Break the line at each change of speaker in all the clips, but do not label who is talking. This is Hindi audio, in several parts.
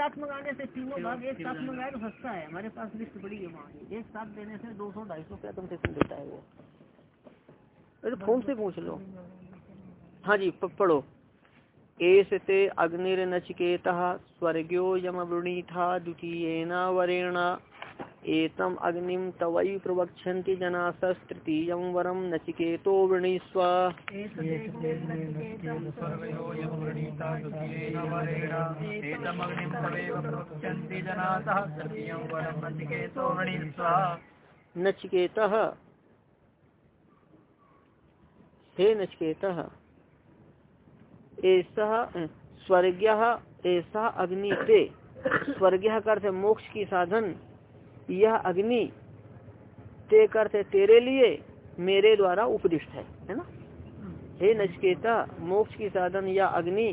साथ मंगाने से तीनों भाग एक साथ मंगाए तो सस्ता है। हमारे पास लिस्ट बड़ी है वहाँ एक साथ देने से दो सौ ढाई सौ रुपया कंसेशन देता है वो। अरे फ़ोन से पूछ लो। हाँ जी पढ़ो। एस ते अग्निर्नचिकेता स्वर्गो यमवृणीथा द्वितीय वरेणा एतम अग्निम तवई प्रवक्षन्ति जनासस्तृतीय वरम नचिकेतो वृणीस्व। नचिकेत। हे नचिकेत स्वर्ग ऐसा अग्नि ते। स्वर्ग करते मोक्ष की साधन। यह अग्नि ते करते तेरे लिए मेरे द्वारा उपदिष्ट है है ना? हे नचकेता, मोक्ष की साधन या अग्नि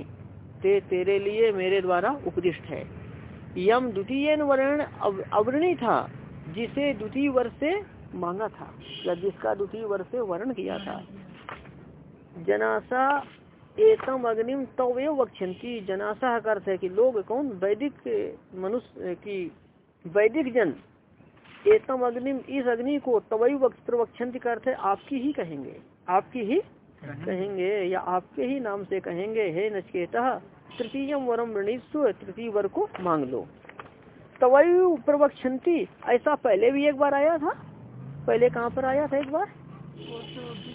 ते तेरे लिए मेरे द्वारा उपदिष्ट है। यम द्वितीय वर्ण अवर्णी था, जिसे द्वितीय वर्ष से मांगा था, या जिसका द्वितीय वर्ष से वर्ण किया था। जनासा एकम अग्निम तवे वक्षंती जनासा का अर्थ है कि लोग कौन? वैदिक मनुष्य की, वैदिक जन एतम अग्निम इस अग्नि को तवई प्रवक्षंत का अर्थ आपकी ही कहेंगे। आपकी ही कहेंगे। या आपके ही नाम से कहेंगे हे नचकेता तृतीय वरम वृणीस्व तृतीय वर को मांग लो। तवई प्रवक्षंती ऐसा पहले भी एक बार आया था? पहले कहाँ पर आया था एक बार?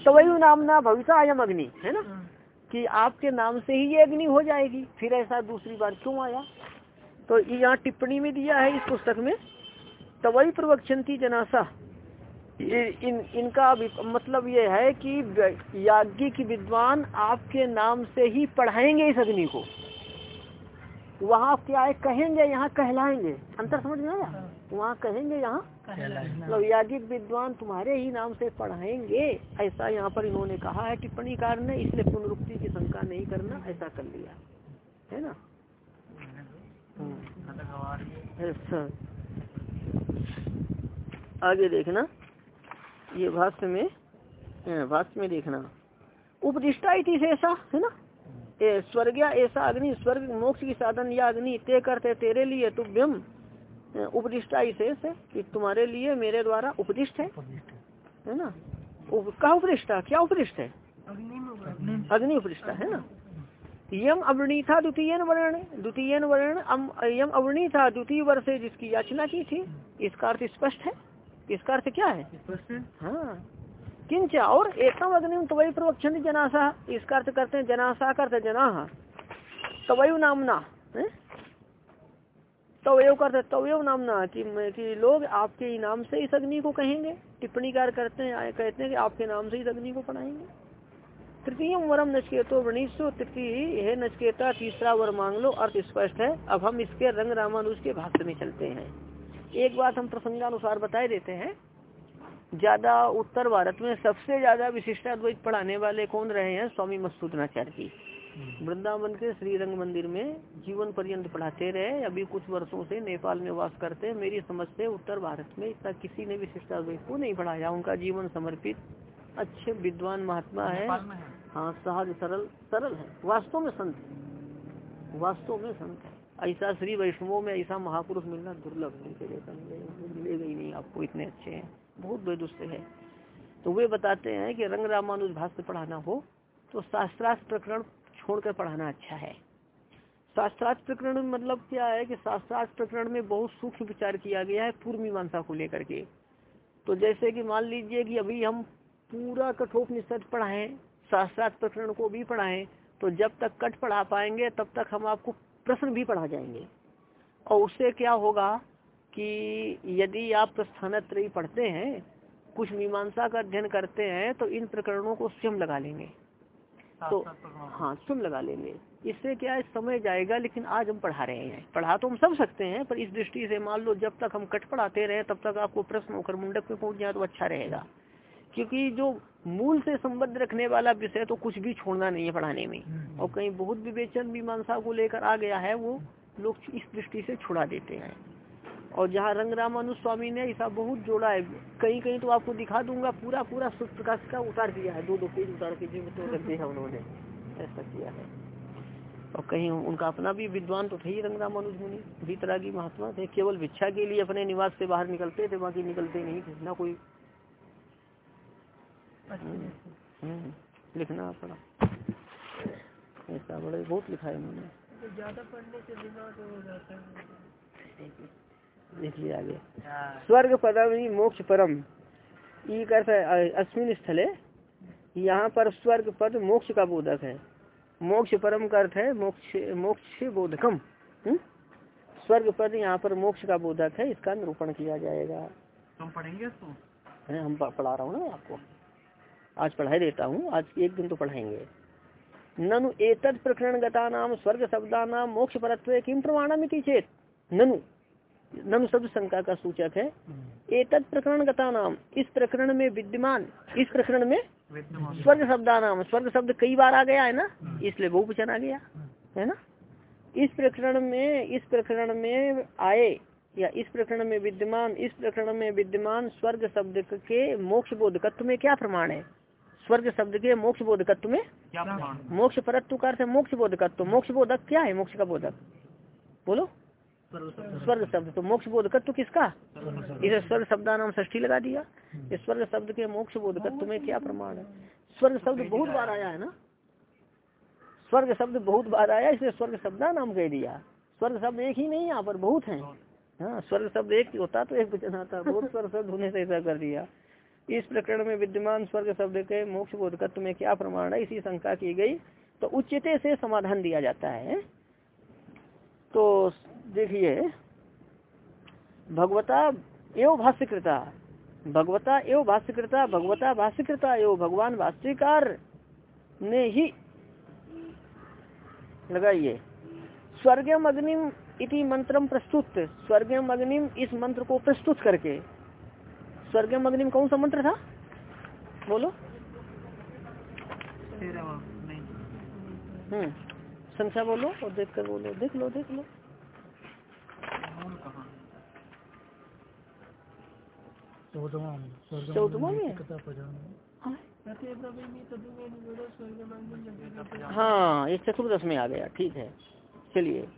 तवयु नाम ना भविष्य आयम अग्नि है ना? कि आपके नाम से ही ये अग्नि हो जाएगी फिर ऐसा दूसरी बार क्यों आया? तो यहाँ टिप्पणी में दिया है इस पुस्तक में तवई प्रवक्षंती जनासा। इन इनका मतलब ये है कि याज्ञिक विद्वान आपके नाम से ही पढ़ाएँगे इस अग्नि को। वहाँ क्या है कहेंगे यहाँ कहलाएँगे। अंतर समझ में आया? वहाँ कहेंगे यहाँ मतलब याज्ञिक विद्वान तुम्हारे ही नाम से पढ़ाएँगे। ऐसा यहाँ पर इन्होंने कहा है टिप्पणी कार ने इसलिए पुनरुक्ति की शंका नहीं करना ऐसा कर लिया। है ना? अच्छा आगे देखना। ये भाष्य में भाष्य में देखना। उपदिष्टा इति ऐसा है ना? ए स्वर्ग ऐसा अग्नि स्वर्ग मोक्ष की साधन या अग्नि ते करते तेरे लिए तुभ्यम। उपदिष्टा इशेष है कि तुम्हारे लिए मेरे द्वारा उपदिष्ट है। है। ना? उप, कहा उपदिष्टा क्या उपदिष्ट है? अग्नि उपदिष्टा है ना? यम अवर्णी था द्वितीय वर्ण द्वितीय वर्ण यम अवर्णी था द्वितीय वर्ष जिसकी याचना की थी इसका अर्थ स्पष्ट है। इसका अर्थ क्या है? हाँ। किंच और एकम अग्नि तवई प्रवक्षण जनासा। इसका अर्थ करते हैं जनासा करते जना। तवयु नामना तवयो करते तवयो नामना कि, कि लोग आपके नाम से इस अग्नि को कहेंगे। टिप्पणी कार करते हैं कहते हैं कि आपके नाम से इस अग्नि को पढ़ाएँगे। तृतीय वरम नचकेतो वृणीसो तृतीय है नचकेता तीसरा वर मांग लो अर्थ स्पष्ट है। अब हम इसके रंग रामानुज के भाष्य में चलते हैं। एक बात हम प्रसंगानुसार बताए देते हैं। ज़्यादा उत्तर भारत में सबसे ज़्यादा विशिष्टाद्वैत पढ़ाने वाले कौन रहे हैं? स्वामी मसूदनाचार्य जी। हम्म। वृंदावन के श्री रंग मंदिर में जीवन पर्यंत पढ़ाते रहे। अभी कुछ वर्षों से नेपाल में वास करते हैं। मेरी समझ से उत्तर भारत में इतना किसी ने विशिष्टाद्वैत को नहीं पढ़ाया। उनका जीवन समर्पित अच्छे विद्वान महात्मा है। हाँ। सहज सरल सरल है। वास्तव में संत वास्तव में संत है। ऐसा श्री वैष्णवों में ऐसा महापुरुष मिलना दुर्लभ है मिलेगा ही नहीं, आपको इतने अच्छे हैं, बहुत बेदुस्त है। तो वे बताते हैं कि रंग रामानुज भाष्य पढ़ाना हो तो शास्त्रार्थ प्रकरण छोड़कर पढ़ाना अच्छा है। शास्त्रार्थ प्रकरण मतलब क्या है कि शास्त्रार्थ प्रकरण में बहुत सूक्ष्म विचार किया गया है पूर्व मीमांसा को लेकर के। तो जैसे कि मान लीजिए कि अभी हम पूरा कठोपनिषद पढ़ाएँ, शास्त्रार्थ प्रकरण को भी पढ़ाएँ तो जब तक कट पढ़ा पाएँगे, तब तक हम आपको प्रश्न भी पढ़ा जाएँगे। और उससे क्या होगा कि यदि आप प्रस्थानत्रयी पढ़ते हैं कुछ मीमांसा का अध्ययन करते हैं तो इन प्रकरणों को स्वयं लगा लेंगे। तो हाँ स्वयं लगा लेंगे। इससे क्या है समय जाएगा लेकिन आज हम पढ़ा रहे हैं। पढ़ा तो हम सब सकते हैं पर इस दृष्टि से मान लो जब तक हम कट पढ़ाते रहे तब तक आपको प्रश्न होकर मुंडक पे पहुँच जाए तो अच्छा रहेगा। क्योंकि जो मूल से संबद्ध रखने वाला विषय तो कुछ भी छोड़ना नहीं है पढ़ाने में। हम्म। और कहीं बहुत विवेचन मीमांसा को लेकर आ गया है वो लोग इस दृष्टि से छुड़ा देते हैं। और जहाँ रंग रामानु स्वामी ने ऐसा बहुत जोड़ा है कहीं कहीं तो आपको दिखा दूँगा पूरा पूरा सूर्य प्रकाश का उतार दिया है। दो दो पेज उतार के जो तो रख दिया उन्होंने। ऐसा किया है। और कहीं उनका अपना भी विद्वान तो थे ही रंगराम अनुज मुनि वीतरागी महात्मा थे केवल भिक्षा के लिए अपने निवास से बाहर निकलते थे बाकी निकलते नहीं थे। ना कोई लिखना पड़ा ऐसा बड़े बहुत लिखा है उन्होंने
तो ज़्यादा पढ़ने से दिमाग हो जाता है।
आगे। स्वर्ग पदम मोक्ष परम। ई अर्थ अश्विन स्थले। यहाँ पर स्वर्ग पद मोक्ष का बोधक है। मोक्ष परम का अर्थ है मोक्ष मोक्ष बोधकम। हम्म? स्वर्ग पद यहाँ पर मोक्ष का बोधक है। इसका निरूपण किया जाएगा।
तुम पढ़ेंगे इसको
हम पढ़ा रहा हूँ ना आपको। आज पढ़ाई देता हूँ आज एक दिन तो पढ़ाएँगे। ननु एतद प्रकरण गता नाम स्वर्ग शब्दा नाम मोक्ष परत्व किम प्रमाणम चेत ननु ननु शब्द शंका का सूचक है। एतद प्रकरण गता नाम इस प्रकरण में विद्यमान इस प्रकरण में स्वर्ग शब्दा नाम स्वर्ग शब्द कई बार आ गया है ना इसलिए बहुवचन आ गया है ना? इस प्रकरण में इस प्रकरण में आए या इस प्रकरण में विद्यमान इस प्रकरण में विद्यमान स्वर्ग शब्द के मोक्ष बोधकत्व में क्या प्रमाण है? स्वर्ग शब्द के मोक्ष बोधकत्व में मोक्ष परत्व का अर्थ मोक्ष बोधकत्व। मोक्ष बोधक क्या है? मोक्ष का बोधक। बोलो। स्वर्ग शब्द। तो मोक्ष बोधकत्व किसका? इसे स्वर्ग शब्दा नाम ष्ठी लगा दिया। इस स्वर्ग शब्द के मोक्ष बोधकत्व में क्या प्रमाण है? स्वर्ग शब्द बहुत बार आया है ना? स्वर्ग शब्द बहुत बार आया इसलिए स्वर्ग शब्दा नाम कह दिया। स्वर्ग शब्द एक ही नहीं यहाँ पर बहुत है। हाँ स्वर्ग शब्द एक होता तो एक वचन आता। बहुत स्वर्ग शब्द होने से ऐसा कर दिया। इस प्रकरण में विद्यमान स्वर्ग शब्द के मोक्ष बोधकत्व में क्या प्रमाण है? इसी शंका की गई। तो उच्चते से समाधान दिया जाता है। तो देखिए, भगवता एवं भाष्यकृता, भगवता एवं भाष्यकृता, भगवता भाष्यकृता एवं भगवान भाष्यकार ने ही लगाइए। स्वर्गम अग्निम इति मंत्रम प्रस्तुत। स्वर्गम अग्निम इस मंत्र को प्रस्तुत करके स्वर्गम अग्निम कौन सा मंत्र था? बोलो। हम्म संख्या बोलो और देख कर बोलो। देख लो देख लो। चौदवा में। हाँ। ये चतुर्दश में आ गया ठीक है। चलिए।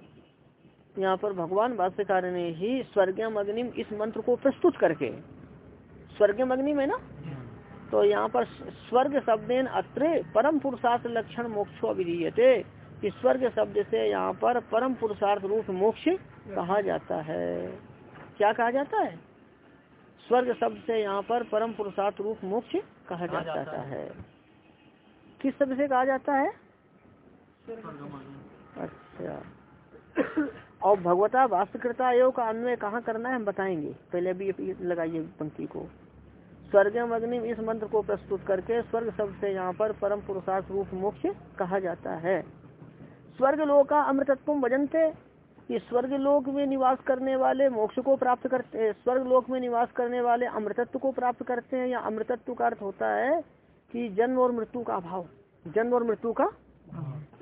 यहाँ पर भगवान भाष्यकार ने ही स्वर्गम अग्निम इस मंत्र को प्रस्तुत करके स्वर्गम अग्निम में ना तो यहाँ पर स्वर्ग शब्द अत्र परम पुरुषार्थ लक्षण मोक्षो अभिधीयते। कि स्वर्ग शब्द से यहाँ पर परम पुरुषार्थ रूप मोक्ष कहा जाता है। क्या कहा जाता है? स्वर्ग शब्द से यहाँ पर परम पुरुषार्थ रूप मोक्ष कहा जाता, जाता है। किस शब्द से कहा जाता है? अच्छा। और भगवता वास्तुकृता योग का अन्वय कहाँ करना है हम बताएँगे। पहले अभी लगाइए पंक्ति को। स्वर्गम अग्निम इस मंत्र को प्रस्तुत करके स्वर्ग शब्द से यहाँ पर परम पुरुषार्थ रूप मोक्ष कहा जाता है। स्वर्ग लोक का अमृतत्व भजनते। कि स्वर्ग लोक में निवास करने वाले मोक्ष को प्राप्त करते हैं। स्वर्ग लोक में निवास करने वाले अमृतत्व को प्राप्त करते हैं। या अमृतत्व का अर्थ होता है कि जन्म और मृत्यु का अभाव। जन्म और मृत्यु का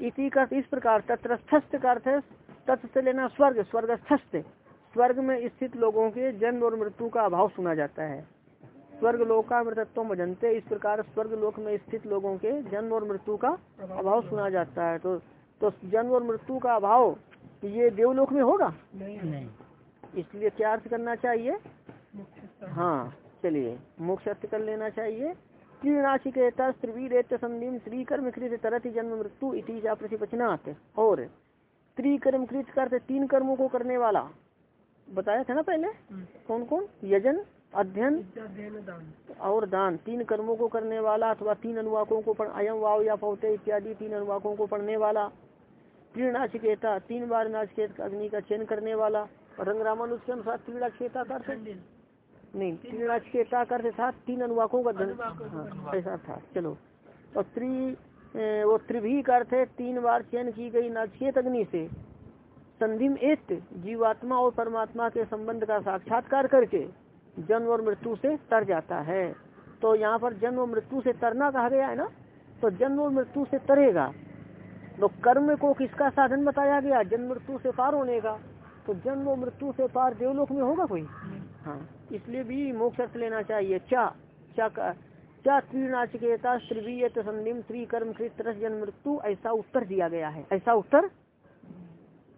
इसी का इस प्रकार तत्रस्थ का अर्थ है तत्व से लेना स्वर्ग स्वर्गस्थ स्वर्ग में स्थित लोगों के जन्म और मृत्यु का अभाव सुना जाता है। स्वर्ग लोक का अमृतत्व भजनते। इस प्रकार स्वर्ग लोक में स्थित लोगों के जन्म और मृत्यु का अभाव सुना जाता है। तो तो जन्म और मृत्यु का अभाव ये देवलोक में होगा? नहीं। इसलिए क्या अर्थ करना चाहिए? हाँ चलिए। मोक्ष अर्थ कर लेना चाहिए। त्रिनाशिकेता त्रिवीर संदीम त्रिकर्म कृत तरत जन्म मृत्यु इति और त्रिकर्म कृत करते तीन कर्मों को करने वाला। बताया था ना पहले? हम्म। कौन कौन यजन अध्ययन और दान। तीन कर्मों को करने वाला अथवा तीन अनुवाकों को पढ़ अयम वाव या पौते इत्यादि तीन अनुवाकों को पढ़ने वाला। त्रिनाचिकेता तीन बार नाचकेत अग्नि का चयन करने वाला। रंग रामानुज के अनुसार त्रिनाचिकेता का नहीं त्रिनाचिकेता का था तीन अनुवाकों का धन हाँ, ऐसा था। चलो। और त्रि वो त्रिभी का अर्थ है तीन बार चयन की गई नाचकेत अग्नि से। संधिम एत जीवात्मा और परमात्मा के संबंध का साक्षात्कार करके। जन्म और मृत्यु से तर जाता है। तो यहाँ पर जन्म और मृत्यु से तरना कहा गया है ना? तो जन्म और मृत्यु से तरेगा। तो कर्म को किसका साधन बताया गया? जन्म मृत्यु से पार होने का। तो जन्म और मृत्यु से पार देवलोक में होगा कोई? हाँ इसलिए भी मोक्ष लेना चाहिए। चा चा का, चा त्रिनाचिकेता त्रिवीय संदिम त्रिकर्म कृत जन्म मृत्यु, ऐसा उत्तर दिया गया है। ऐसा उत्तर?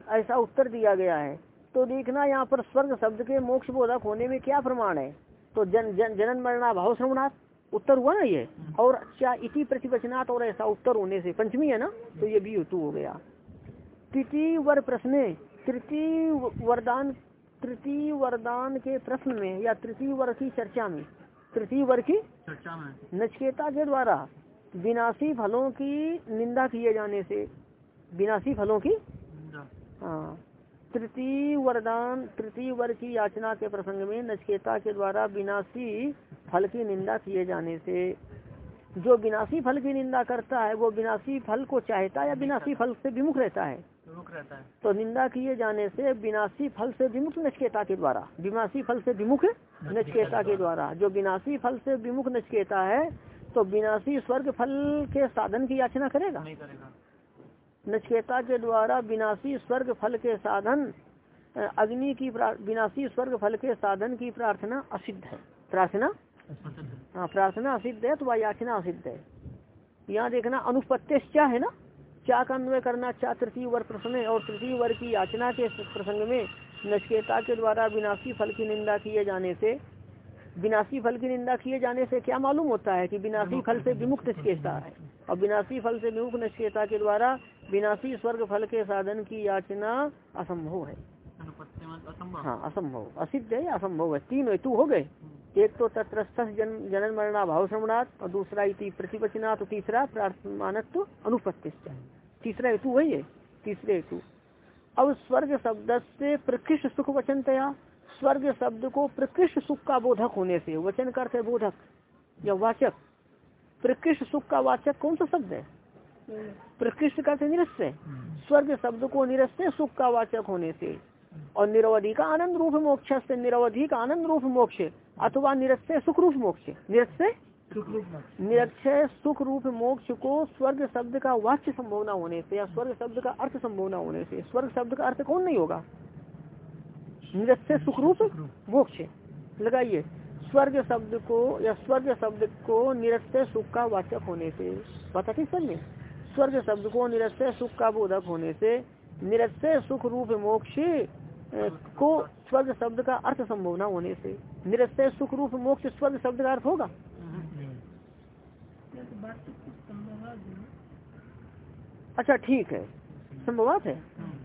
ऐसा उत्तर दिया गया है। तो देखना यहाँ पर स्वर्ग शब्द के मोक्ष बोधक होने में क्या प्रमाण है? तो जन जन जनन मरना भाव श्रवणात् उत्तर हुआ ना ये? और क्या इति प्रतिवचनात् और ऐसा उत्तर होने से पंचमी है ना? तो ये भी हेतु हो गया। तृतीय वर प्रश्न तृतीय वरदान तृतीय वरदान के प्रश्न में या तृतीय वर्ग की चर्चा में तृतीय वर्ग की
चर्चा में।
नचकेता के द्वारा विनाशी फलों की निंदा किए जाने से विनाशी फलों की हाँ। तृतीय वरदान तृतीय वर्ग की याचना के प्रसंग में नचकेता के द्वारा विनाशी फल की निंदा किए जाने से जो विनाशी फल की निंदा करता है वो विनाशी फल को चाहता है या विनाशी फल से विमुख रहता है?
रुक रहता है।
तो निंदा किए जाने से विनाशी फल से विमुख नचकेता के द्वारा विनाशी फल से विमुख नचकेता के द्वारा जो विनाशी फल से विमुख नचकेता है तो विनाशी स्वर्ग फल के साधन की याचना करेगा?
नहीं करेगा।
नचकेता के द्वारा विनाशी स्वर्ग फल के साधन अग्नि की विनाशी स्वर्ग फल के साधन की प्रार्थना असिद्ध है। प्रार्थना? हाँ प्रार्थना असिद्ध है तो याचना असिद्ध है। यहाँ देखना अनुपत्य है ना? क्या का अन्वय करना? क्या तृतीय वर्ग प्रश्न है? और तृतीय वर्ग की याचना के प्रसंग में नचकेता के द्वारा विनाशी फल की निंदा किए जाने से, विनाशी फल की निंदा किए जाने से क्या मालूम होता है कि विनाशी फल से विमुक्त नचकेता है? और विनाशी फल से विमुक्त नचकेता के द्वारा विनाशी स्वर्ग फल के साधन की याचना असंभव है।
असंभव।
हाँ असंभव। असिद्ध है असंभव है? तीन हेतु हो गए। एक तो तत्रस्थ जन जनन मरणा भाव श्रवणात् और दूसरा इति प्रतिवचनात् और तीसरा प्रार्थमानत्व अनुपत्तिश्च। तीसरा हेतु वही है तीसरे हेतु। अब स्वर्ग शब्द से प्रकृष्ट सुख वचनतया। स्वर्ग शब्द को प्रकृष्ट सुख का बोधक होने से वचन करते बोधक या वाचक। प्रकृष्ट सुख का वाचक कौन सा शब्द है? प्रकृष्ट का से निरस्य स्वर्ग शब्द को निरस्य सुख का वाचक होने से। और निरवधि का आनंद रूप मोक्ष से निरवधि का आनंद रूप मोक्ष अथवा निरस्य सुख रूप मोक्ष निरस्य निरक्षय सुख रूप मोक्ष। को स्वर्ग शब्द का वाच्य संभावना होने से या स्वर्ग शब्द का अर्थ संभावना होने से। स्वर्ग शब्द का अर्थ कौन नहीं होगा? निरक्षय सुख रूप मोक्ष लगाइए। स्वर्ग शब्द को या स्वर्ग शब्द को निरक्षय सुख का वाचक होने से। पता समझ? में स्वर्ग शब्द को निरक्षय सुख का बोधक होने से निरक्षय सुख रूप मोक्ष को स्वर्ग शब्द का अर्थ संभावना होने से निरक्षय सुख रूप मोक्ष स्वर्ग शब्द का अर्थ होगा? अच्छा ठीक है। संभवात है?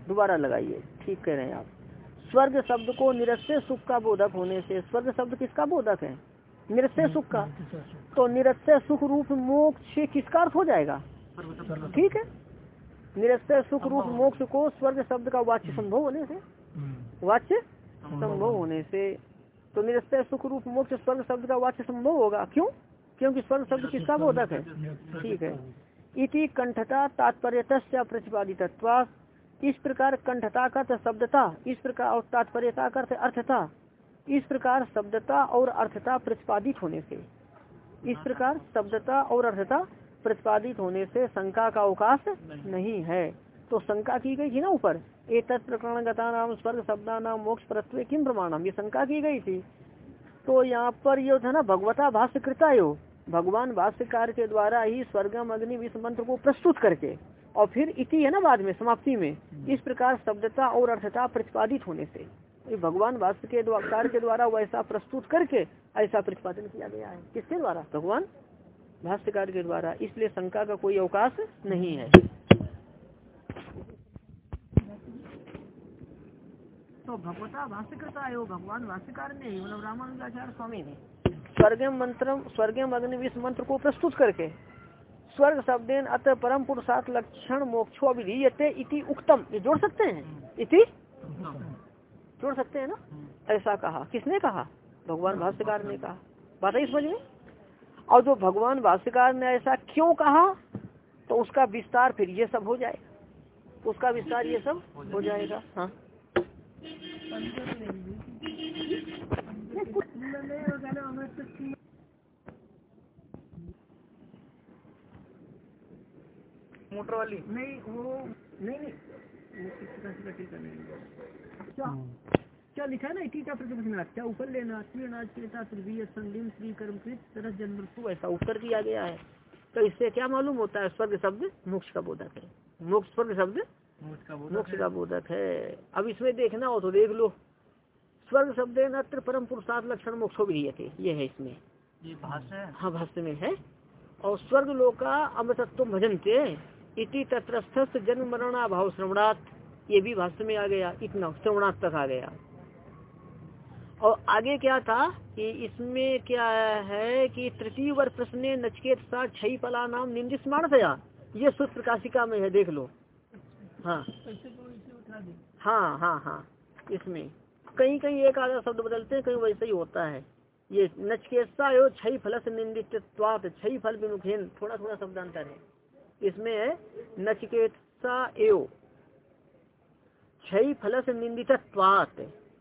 दोबारा लगाइए। ठीक कह रहे हैं आप। स्वर्ग शब्द को निरस्य सुख का बोधक होने से स्वर्ग शब्द किसका बोधक है? निरस्य सुख का। तो निरस्य सुख रूप मोक्ष किसका अर्थ हो जाएगा? ठीक है। निरस्य सुख रूप मोक्ष को स्वर्ग शब्द का वाच्य संभव होने से। वाच्य संभव होने से। तो निरस्य सुख रूप मोक्ष स्वर्ग शब्द का वाच्य संभव होगा। क्यों? क्योंकि स्वर्ग शब्द किसका बोधक है? ठीक है। इति कंठता तात्पर्यत प्रतिपादित इस प्रकार कंठता का शब्दता। इस प्रकार और तात्पर्यता का अर्थ अर्थता। इस प्रकार शब्दता और अर्थता प्रतिपादित होने से। इस प्रकार शब्दता और अर्थता प्रतिपादित होने से शंका का अवकाश नहीं है। तो शंका की गई थी ना ऊपर? एक प्रकरण गता नाम स्वर्ग शब्दा नाम मोक्ष परत्व किम प्रमाणम? ये शंका की गई थी। तो यहाँ पर ये था ना, भगवता भाष्य कृता यो भगवान भाष्यकार के द्वारा ही स्वर्गम अग्नि विष मंत्र को प्रस्तुत करके, और फिर इति है ना बाद में, समाप्ति में, इस प्रकार शब्दता और अर्थता प्रतिपादित होने से। ये भगवान भाष्य के द्वारा के द्वारा वैसा प्रस्तुत करके ऐसा प्रतिपादन किया गया है। किसके द्वारा? भगवान भाष्यकार के द्वारा इसलिए शंका का कोई अवकाश नहीं है। तो भगवता भाष्यकृता है वो भगवान भाष्यकार ने मतलब रामानुजाचार्य स्वामी ने स्वर्गम मंत्र स्वर्गम अग्नि विष मंत्र को प्रस्तुत करके स्वर्ग शब्देन अतः परम पुरुषार्थ लक्षण मोक्षो विधीयते इति उक्तम। ये जोड़ सकते हैं? इति? जोड़ सकते हैं ना? ऐसा कहा। किसने कहा? भगवान भाष्यकार ने कहा। बात है समझ में और जो भगवान भाष्यकार ने ऐसा क्यों कहा तो उसका विस्तार फिर ये सब हो जाएगा। उसका विस्तार ये सब हो जाएगा। हाँ।
मोटर वाली।
नहीं वो नहीं नहीं। वो नहीं। अच्छा क्या लिखा है ना टीका प्रतिपक्षना क्या ऊपर लेना तीर्णा चेता तृवीय संलिम श्री कर्मकृत तरह जन्म ऐसा उत्तर किया गया है। तो इससे क्या मालूम होता है? स्वर्ग शब्द मोक्ष का बोधक है। मोक्ष स्वर्ग शब्द
मोक्ष का
बोधक है। अब इसमें देखना हो तो देख लो। स्वर्ग शब्द नत्र परम पुरुषार्थ लक्षण मोक्षो थे ये है इसमें।
हाँ?
भाष्य में है। और स्वर्ग लोका अमृतत्व भजनते इति तत्रस्थ जन्म मरणा भाव श्रवणात् ये भी भाष्य में आ गया। इतना श्रवणात् तक आ गया। और आगे क्या था कि इसमें क्या है कि तृतीय वर्ष प्रश्न नचकेत सा छई पला नाम निंदित थया ये सूत्र प्रकाशिका में है, देख लो। हाँ। हाँ हाँ हाँ। इसमें। कहीं कहीं एक आधा शब्द बदलते हैं, कहीं वैसे ही होता है। ये नचकेसा यो छई फल से निंदित छई फल विमुखेन थोड़ा थोड़ा शब्द अंतर है। इसमें है नचकेसा एव छई फल से निंदित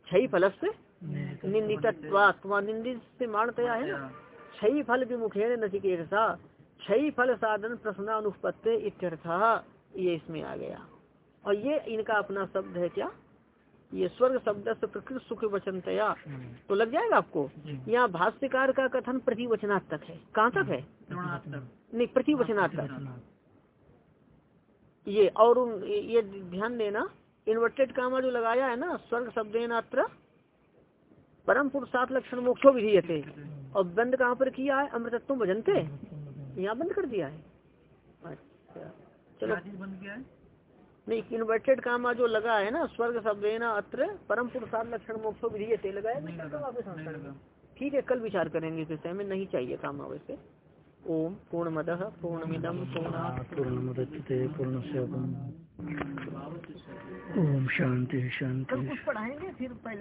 छई फल से निंदित निंदित से मानतया है ना? छई फल विमुखेन नचिकेता छई फल साधन प्रश्नानुपत्ति इत्यर्थ ये इसमें आ गया। और ये इनका अपना शब्द है क्या? ये स्वर्ग शब्द से प्रकृत सुख वचनतया तो लग जाएगा आपको? यहाँ भाष्यकार का कथन प्रतिवचनात्मक है। कहाँ तक है? नहीं प्रतिवचनात्मक। ये और ये ध्यान देना। इन्वर्टेड कामा जो लगाया है ना स्वर्ग शब्द परम पुरुषार्थ लक्षण मोक्षो विधीयते। और बंद कहाँ पर किया है? अमृतत्व भजनते यहाँ बंद कर दिया है। अच्छा। चलो।
बंद किया है?
नहीं इन्वर्टेड कामा जो लगा है ना स्वर्ग शब्द अत्र परम पुरुषार्थ लक्षण मोक्षो विधीयते। लगाया ना ठीक है कल विचार करेंगे इस विषय में। नहीं चाहिए काम वैसे। ओम पूर्णमद पूर्णमिदम पूर्णा
पूर्णमुदच्यते पूर्णस्य ओम शांति शांति
कल कुछ पढ़ाएँगे फिर पहले